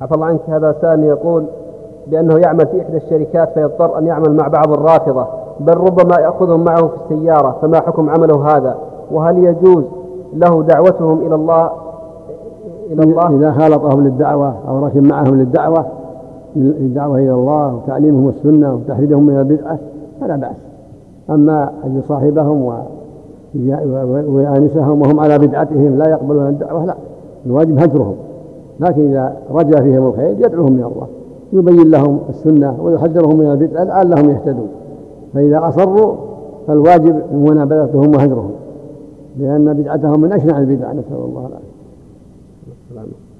عفى الله عنك هذا سائل يقول بأنه يعمل في إحدى الشركات فيضطر أن يعمل مع بعض الرافضة بل ربما يأخذهم معه في السيارة فما حكم عمله هذا؟ وهل يجوز له دعوتهم إلى الله؟ إلى الله؟ إذا خالطهم للدعوة أو ركب معهم للدعوة للدعوة إلى الله وتعليمهم السنة وتحريدهم من البدعة فلا بأس. أما أن يصاحبهم ويآنسهم وهم على بدعتهم لا يقبلون الدعوة لا. الواجب هجرهم. لكن إذا رجا فيهم الخير يدعوهم إلى الله يبين لهم السنة ويحذرهم من البدعة لعلهم يهتدون. فإذا أصروا فالواجب منابذتهم وهجرهم لأن بدعتهم من أشنع البدع نسأل الله العافية.